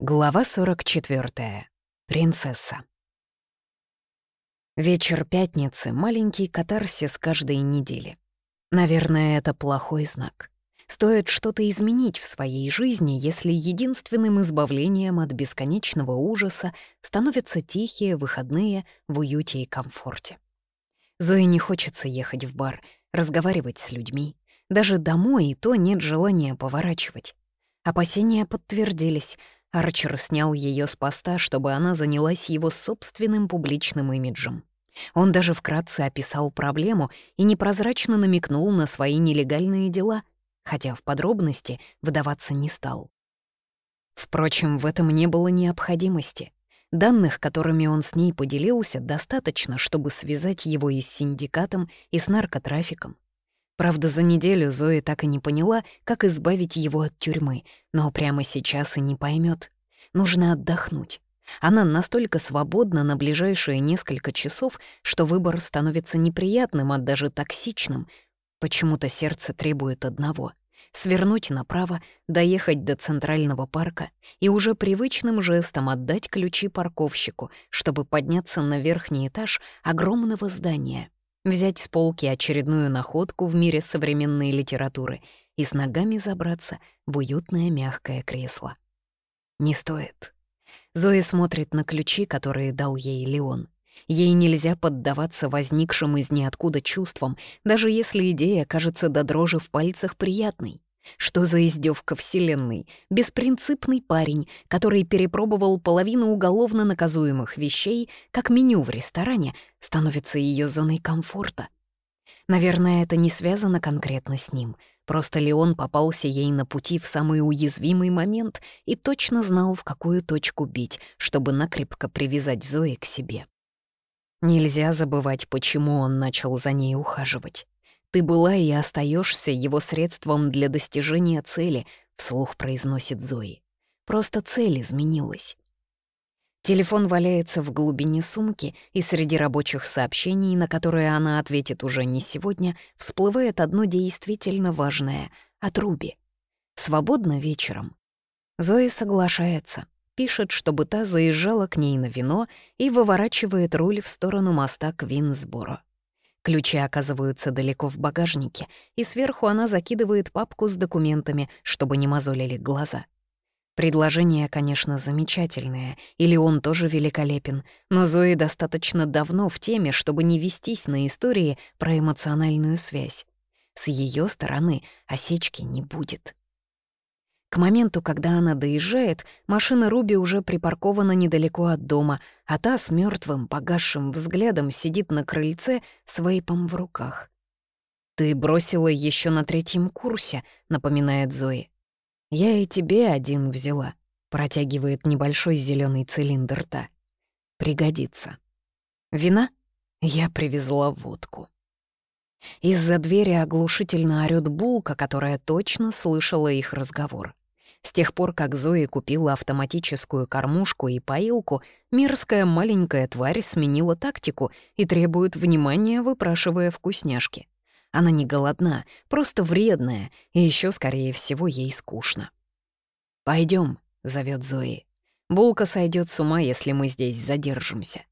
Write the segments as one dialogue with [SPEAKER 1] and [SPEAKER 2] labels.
[SPEAKER 1] Глава 44. Принцесса. Вечер пятницы — маленький катарсис каждой недели. Наверное, это плохой знак. Стоит что-то изменить в своей жизни, если единственным избавлением от бесконечного ужаса становятся тихие выходные в уюте и комфорте. Зои не хочется ехать в бар, разговаривать с людьми. Даже домой и то нет желания поворачивать. Опасения подтвердились — Арчер снял ее с поста, чтобы она занялась его собственным публичным имиджем. Он даже вкратце описал проблему и непрозрачно намекнул на свои нелегальные дела, хотя в подробности выдаваться не стал. Впрочем, в этом не было необходимости. Данных, которыми он с ней поделился, достаточно, чтобы связать его и с синдикатом, и с наркотрафиком. Правда, за неделю Зои так и не поняла, как избавить его от тюрьмы, но прямо сейчас и не поймет. Нужно отдохнуть. Она настолько свободна на ближайшие несколько часов, что выбор становится неприятным, а даже токсичным. Почему-то сердце требует одного — свернуть направо, доехать до Центрального парка и уже привычным жестом отдать ключи парковщику, чтобы подняться на верхний этаж огромного здания — взять с полки очередную находку в мире современной литературы и с ногами забраться в уютное мягкое кресло. Не стоит. Зоя смотрит на ключи, которые дал ей Леон. Ей нельзя поддаваться возникшим из ниоткуда чувствам, даже если идея кажется до дрожи в пальцах приятной. Что за издевка вселенной? Беспринципный парень, который перепробовал половину уголовно наказуемых вещей, как меню в ресторане, становится ее зоной комфорта. Наверное, это не связано конкретно с ним. Просто Леон попался ей на пути в самый уязвимый момент и точно знал, в какую точку бить, чтобы накрепко привязать Зои к себе. Нельзя забывать, почему он начал за ней ухаживать. Ты была и остаешься его средством для достижения цели, вслух произносит Зои. Просто цель изменилась. Телефон валяется в глубине сумки, и среди рабочих сообщений, на которые она ответит уже не сегодня, всплывает одно действительно важное — от Руби. «Свободно вечером». Зои соглашается, пишет, чтобы та заезжала к ней на вино и выворачивает руль в сторону моста Квинсборо. Ключи оказываются далеко в багажнике, и сверху она закидывает папку с документами, чтобы не мозолили глаза. Предложение, конечно, замечательное, или он тоже великолепен, но Зои достаточно давно в теме, чтобы не вестись на истории про эмоциональную связь. С ее стороны осечки не будет. К моменту, когда она доезжает, машина Руби уже припаркована недалеко от дома, а та с мертвым, погасшим взглядом сидит на крыльце с вейпом в руках. «Ты бросила еще на третьем курсе», — напоминает Зои. «Я и тебе один взяла», — протягивает небольшой зеленый цилиндр та. «Пригодится». «Вина?» Я привезла водку. Из-за двери оглушительно орёт булка, которая точно слышала их разговор. С тех пор, как Зои купила автоматическую кормушку и поилку, мерзкая маленькая тварь сменила тактику и требует внимания, выпрашивая вкусняшки. Она не голодна, просто вредная, и еще, скорее всего, ей скучно. Пойдем, зовет Зои. «Булка сойдет с ума, если мы здесь задержимся».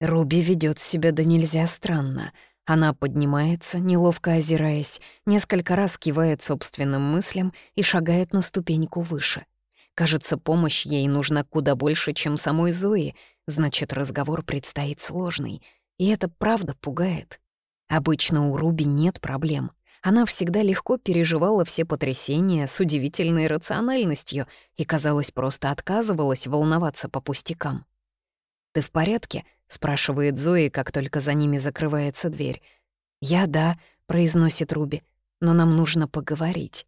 [SPEAKER 1] Руби ведет себя да нельзя странно — она поднимается, неловко озираясь, несколько раз кивает собственным мыслям и шагает на ступеньку выше. Кажется, помощь ей нужна куда больше, чем самой Зои, значит, разговор предстоит сложный. И это правда пугает. Обычно у Руби нет проблем. Она всегда легко переживала все потрясения с удивительной рациональностью и, казалось, просто отказывалась волноваться по пустякам. «Ты в порядке?» Спрашивает Зои, как только за ними закрывается дверь. «Я да», — произносит Руби, — «но нам нужно поговорить.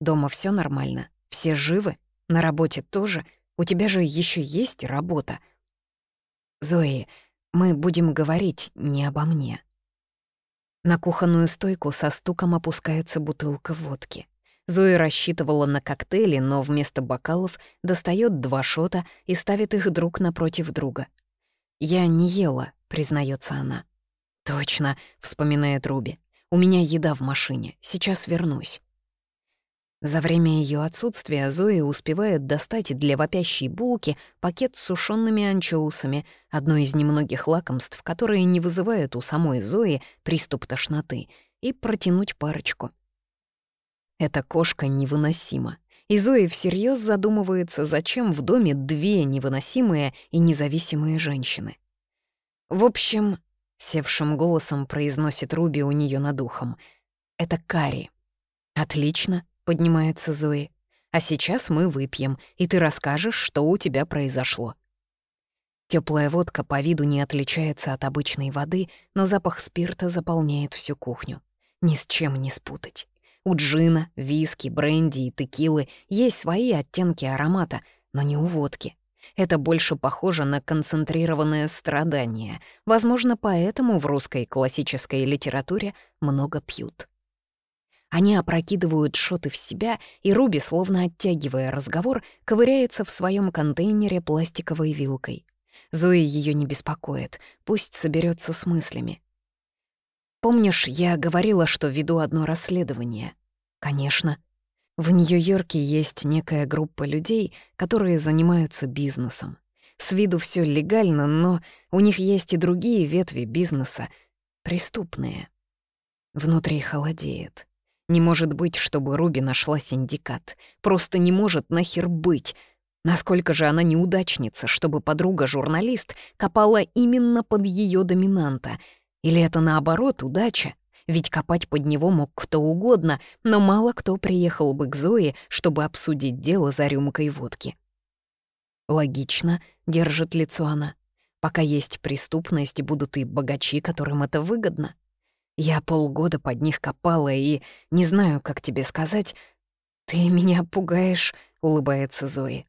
[SPEAKER 1] Дома все нормально, все живы, на работе тоже, у тебя же еще есть работа». «Зои, мы будем говорить не обо мне». На кухонную стойку со стуком опускается бутылка водки. Зои рассчитывала на коктейли, но вместо бокалов достает два шота и ставит их друг напротив друга — «Я не ела», — признается она. «Точно», — вспоминает Руби. «У меня еда в машине. Сейчас вернусь». За время ее отсутствия Зои успевает достать для вопящей булки пакет с сушеными анчоусами, одно из немногих лакомств, которые не вызывают у самой Зои приступ тошноты, и протянуть парочку. Эта кошка невыносима. И Зои всерьез задумывается, зачем в доме две невыносимые и независимые женщины. В общем, севшим голосом произносит Руби у нее над ухом. Это Кари. Отлично, поднимается Зои. А сейчас мы выпьем, и ты расскажешь, что у тебя произошло. Теплая водка по виду не отличается от обычной воды, но запах спирта заполняет всю кухню. Ни с чем не спутать. У джина, виски, бренди и текилы есть свои оттенки аромата, но не у водки. Это больше похоже на концентрированное страдание. Возможно, поэтому в русской классической литературе много пьют. Они опрокидывают шоты в себя, и Руби, словно оттягивая разговор, ковыряется в своем контейнере пластиковой вилкой. Зои ее не беспокоит, пусть соберется с мыслями. «Помнишь, я говорила, что веду одно расследование?» «Конечно. В Нью-Йорке есть некая группа людей, которые занимаются бизнесом. С виду все легально, но у них есть и другие ветви бизнеса, преступные. Внутри холодеет. Не может быть, чтобы Руби нашла синдикат. Просто не может нахер быть. Насколько же она неудачница, чтобы подруга-журналист копала именно под ее доминанта. Или это наоборот удача? ведь копать под него мог кто угодно, но мало кто приехал бы к Зое, чтобы обсудить дело за рюмкой водки. Логично, держит лицо она. Пока есть преступность, будут и богачи, которым это выгодно. Я полгода под них копала и не знаю, как тебе сказать. «Ты меня пугаешь», — улыбается Зои.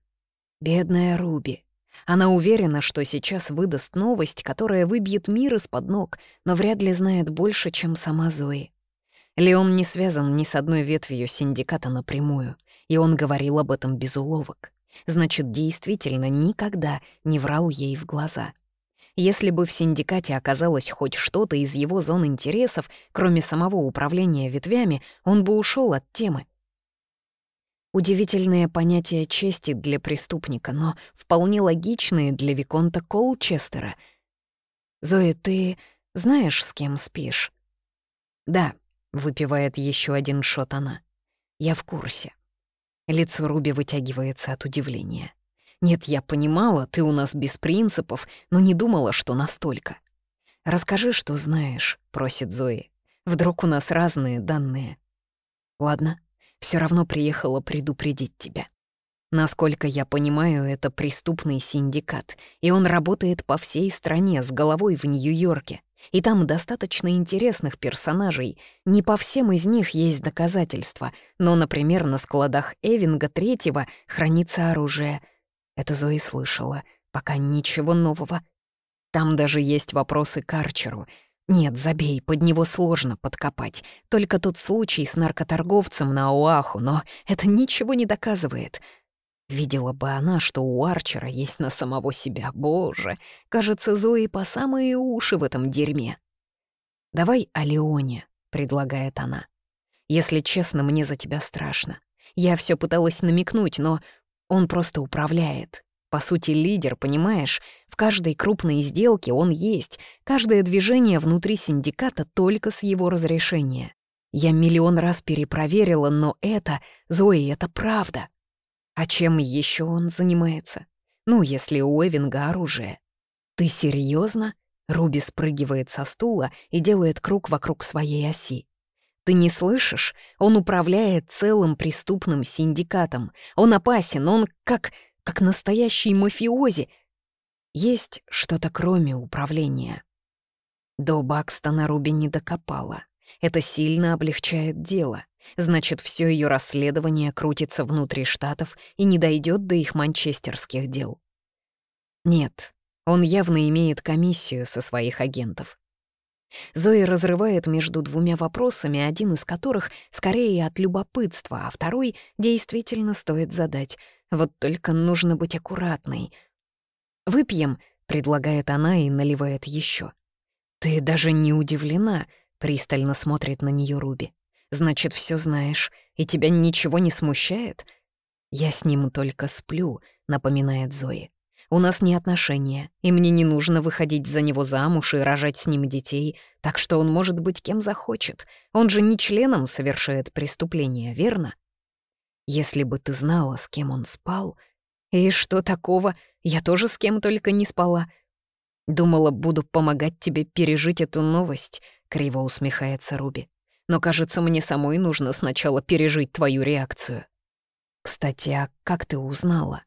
[SPEAKER 1] «Бедная Руби. Она уверена, что сейчас выдаст новость, которая выбьет мир из-под ног, но вряд ли знает больше, чем сама Зои. Леон не связан ни с одной ветвью синдиката напрямую, и он говорил об этом без уловок. Значит, действительно никогда не врал ей в глаза. Если бы в синдикате оказалось хоть что-то из его зон интересов, кроме самого управления ветвями, он бы ушел от темы — Удивительные понятия чести для преступника, но вполне логичные для Виконта Колчестера. «Зоя, ты знаешь, с кем спишь?» «Да», — выпивает еще один шот она. «Я в курсе». Лицо Руби вытягивается от удивления. «Нет, я понимала, ты у нас без принципов, но не думала, что настолько». «Расскажи, что знаешь», — просит Зои. «Вдруг у нас разные данные». «Ладно», все равно приехала предупредить тебя. Насколько я понимаю, это преступный синдикат, и он работает по всей стране с головой в Нью-Йорке. И там достаточно интересных персонажей. Не по всем из них есть доказательства, но, например, на складах Эвинга Третьего хранится оружие. Это Зои слышала, пока ничего нового. Там даже есть вопросы к Арчеру — нет, забей, под него сложно подкопать. Только тот случай с наркоторговцем на Оаху, но это ничего не доказывает. Видела бы она, что у Арчера есть на самого себя. Боже, кажется, Зои по самые уши в этом дерьме. «Давай о Леоне», — предлагает она. «Если честно, мне за тебя страшно. Я все пыталась намекнуть, но он просто управляет. По сути, лидер, понимаешь? В каждой крупной сделке он есть. Каждое движение внутри синдиката только с его разрешения. Я миллион раз перепроверила, но это, Зои, это правда. А чем еще он занимается? Ну, если у Эвинга оружие. Ты серьезно? Руби спрыгивает со стула и делает круг вокруг своей оси. Ты не слышишь? Он управляет целым преступным синдикатом. Он опасен, он как как настоящий мафиози. Есть что-то кроме управления. До Бакстона Руби не докопала. Это сильно облегчает дело. Значит, все ее расследование крутится внутри штатов и не дойдет до их манчестерских дел. Нет, он явно имеет комиссию со своих агентов. Зои разрывает между двумя вопросами, один из которых скорее от любопытства, а второй действительно стоит задать. Вот только нужно быть аккуратной. «Выпьем», — предлагает она и наливает еще. «Ты даже не удивлена», — пристально смотрит на нее Руби. Значит, все знаешь, и тебя ничего не смущает? Я с ним только сплю, напоминает Зои. У нас не отношения, и мне не нужно выходить за него замуж и рожать с ним детей, так что он может быть кем захочет. Он же не членом совершает преступление, верно? Если бы ты знала, с кем он спал... И что такого? Я тоже с кем только не спала. Думала, буду помогать тебе пережить эту новость, криво усмехается Руби. Но, кажется, мне самой нужно сначала пережить твою реакцию. Кстати, а как ты узнала?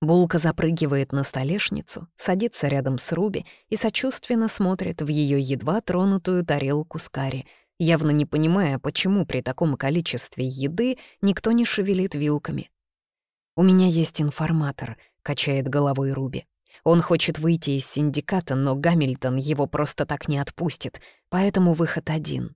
[SPEAKER 1] Булка запрыгивает на столешницу, садится рядом с Руби и сочувственно смотрит в ее едва тронутую тарелку с карри, явно не понимая, почему при таком количестве еды никто не шевелит вилками. «У меня есть информатор», — качает головой Руби. «Он хочет выйти из синдиката, но Гамильтон его просто так не отпустит, поэтому выход один».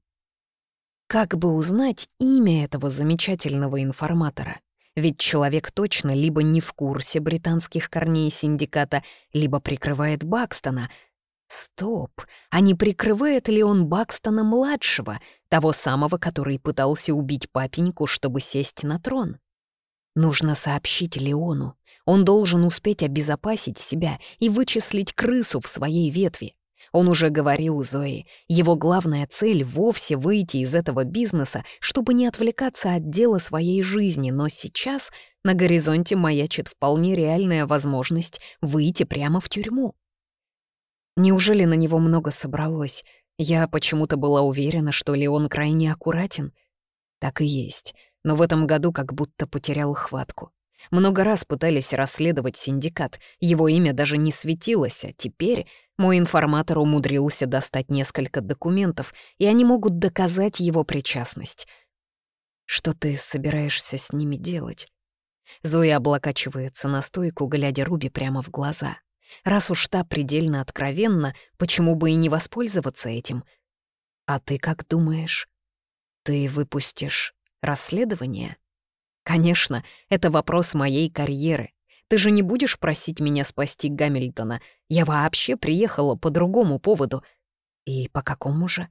[SPEAKER 1] Как бы узнать имя этого замечательного информатора? Ведь человек точно либо не в курсе британских корней синдиката, либо прикрывает Бакстона. Стоп, а не прикрывает ли он Бакстона-младшего, того самого, который пытался убить папеньку, чтобы сесть на трон? Нужно сообщить Леону. Он должен успеть обезопасить себя и вычислить крысу в своей ветви. Он уже говорил Зои, его главная цель — вовсе выйти из этого бизнеса, чтобы не отвлекаться от дела своей жизни, но сейчас на горизонте маячит вполне реальная возможность выйти прямо в тюрьму. Неужели на него много собралось? Я почему-то была уверена, что Леон крайне аккуратен. Так и есть, но в этом году как будто потерял хватку. Много раз пытались расследовать синдикат, его имя даже не светилось, а теперь мой информатор умудрился достать несколько документов, и они могут доказать его причастность. Что ты собираешься с ними делать? Зоя облокачивается на стойку, глядя Руби прямо в глаза. Раз уж та предельно откровенна, почему бы и не воспользоваться этим? А ты как думаешь? Ты выпустишь расследование? Конечно, это вопрос моей карьеры. Ты же не будешь просить меня спасти Гамильтона. Я вообще приехала по другому поводу. И по какому же?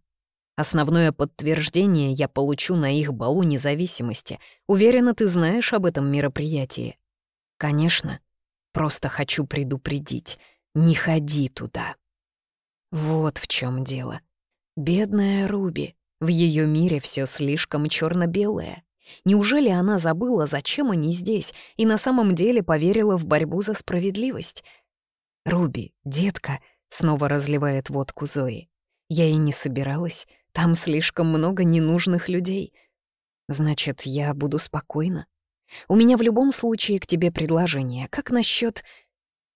[SPEAKER 1] Основное подтверждение я получу на их балу независимости. Уверена, ты знаешь об этом мероприятии. Конечно. Просто хочу предупредить. Не ходи туда. Вот в чем дело. Бедная Руби. В ее мире все слишком черно белое Неужели она забыла, зачем они здесь, и на самом деле поверила в борьбу за справедливость? «Руби, детка», — снова разливает водку Зои. «Я и не собиралась. Там слишком много ненужных людей. Значит, я буду спокойна. У меня в любом случае к тебе предложение. Как насчет?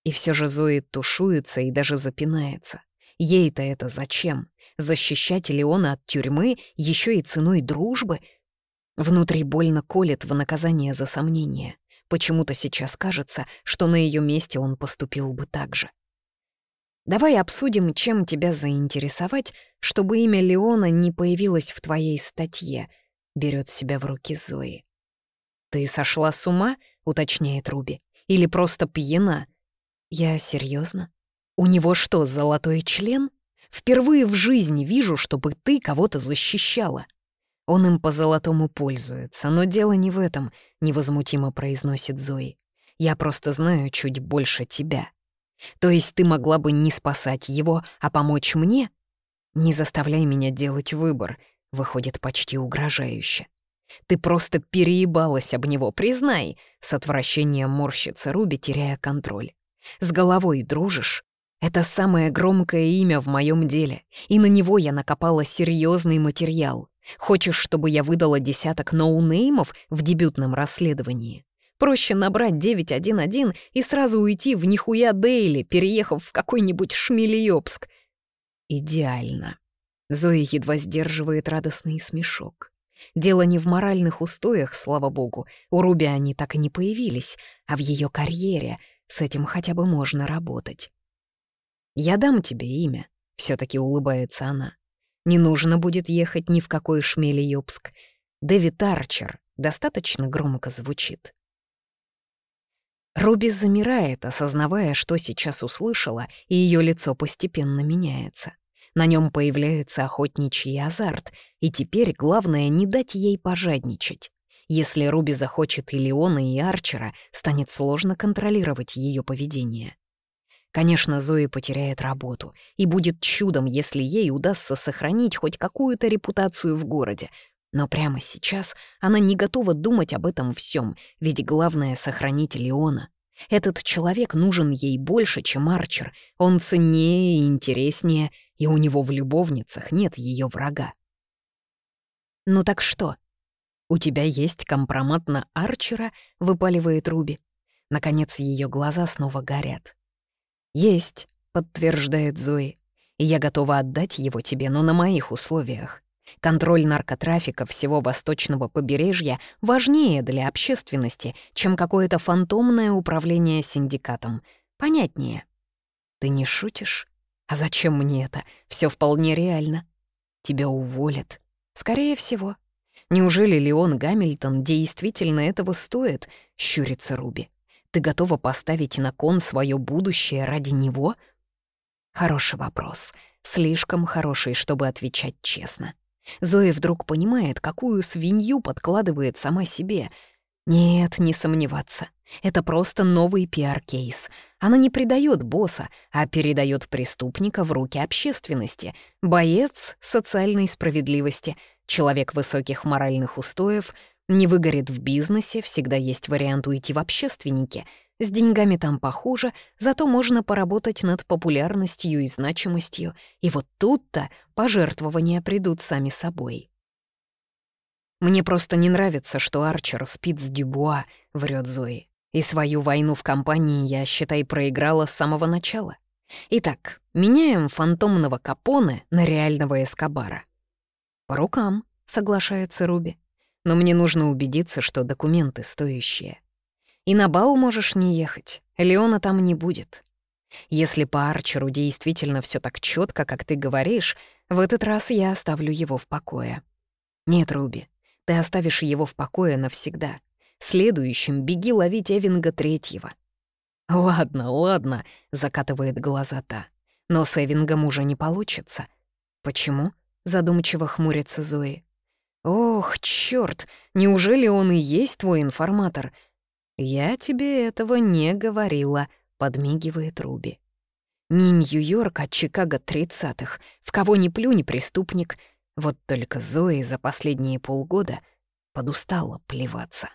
[SPEAKER 1] И все же Зои тушуется и даже запинается. Ей-то это зачем? Защищать Леона от тюрьмы еще и ценой дружбы — Внутри больно колет в наказание за сомнение. Почему-то сейчас кажется, что на ее месте он поступил бы так же. Давай обсудим, чем тебя заинтересовать, чтобы имя Леона не появилось в твоей статье, берет себя в руки Зои. Ты сошла с ума? уточняет Руби. Или просто пьяна? Я серьезно? У него что, золотой член? Впервые в жизни вижу, чтобы ты кого-то защищала. Он им по-золотому пользуется, но дело не в этом, невозмутимо произносит Зои. Я просто знаю чуть больше тебя. То есть ты могла бы не спасать его, а помочь мне? Не заставляй меня делать выбор, выходит почти угрожающе. Ты просто переебалась об него, признай, с отвращением морщится Руби, теряя контроль. С головой дружишь? Это самое громкое имя в моем деле, и на него я накопала серьезный материал. Хочешь, чтобы я выдала десяток ноунеймов в дебютном расследовании? Проще набрать 911 и сразу уйти в нихуя Дейли, переехав в какой-нибудь Шмелеёбск. Идеально. Зоя едва сдерживает радостный смешок. Дело не в моральных устоях, слава богу. У Руби они так и не появились, а в ее карьере. С этим хотя бы можно работать. «Я дам тебе имя», — все таки улыбается она. Не нужно будет ехать ни в какой Шмелеёбск. Дэвид Арчер достаточно громко звучит. Руби замирает, осознавая, что сейчас услышала, и ее лицо постепенно меняется. На нем появляется охотничий азарт, и теперь главное не дать ей пожадничать. Если Руби захочет и Леона, и Арчера, станет сложно контролировать ее поведение. Конечно, Зои потеряет работу, и будет чудом, если ей удастся сохранить хоть какую-то репутацию в городе. Но прямо сейчас она не готова думать об этом всем, ведь главное — сохранить Леона. Этот человек нужен ей больше, чем Арчер. Он ценнее и интереснее, и у него в любовницах нет ее врага. «Ну так что? У тебя есть компромат на Арчера?» — выпаливает Руби. Наконец ее глаза снова горят. «Есть», — подтверждает Зои. «И я готова отдать его тебе, но на моих условиях. Контроль наркотрафика всего восточного побережья важнее для общественности, чем какое-то фантомное управление синдикатом. Понятнее». «Ты не шутишь? А зачем мне это? Все вполне реально. Тебя уволят. Скорее всего. Неужели Леон Гамильтон действительно этого стоит?» — щурится Руби. Ты готова поставить на кон свое будущее ради него? Хороший вопрос. Слишком хороший, чтобы отвечать честно. Зоя вдруг понимает, какую свинью подкладывает сама себе. Нет, не сомневаться. Это просто новый пиар-кейс. Она не предает босса, а передает преступника в руки общественности. Боец социальной справедливости, человек высоких моральных устоев — не выгорит в бизнесе, всегда есть вариант уйти в общественники. С деньгами там похуже, зато можно поработать над популярностью и значимостью. И вот тут-то пожертвования придут сами собой. «Мне просто не нравится, что Арчер спит с Дюбуа», — врет Зои. «И свою войну в компании я, считай, проиграла с самого начала. Итак, меняем фантомного Капоне на реального Эскобара». «По рукам», — соглашается Руби но мне нужно убедиться, что документы стоящие. И на бал можешь не ехать, Леона там не будет. Если по Арчеру действительно все так четко, как ты говоришь, в этот раз я оставлю его в покое. Нет, Руби, ты оставишь его в покое навсегда. Следующим беги ловить Эвинга Третьего. «Ладно, ладно», — закатывает глаза та. «Но с Эвингом уже не получится». «Почему?» — задумчиво хмурится Зои. «Ох, чёрт, неужели он и есть твой информатор?» «Я тебе этого не говорила», — подмигивает Руби. «Не Нью-Йорк, а Чикаго тридцатых. В кого ни плюнь, преступник. Вот только Зои за последние полгода подустала плеваться».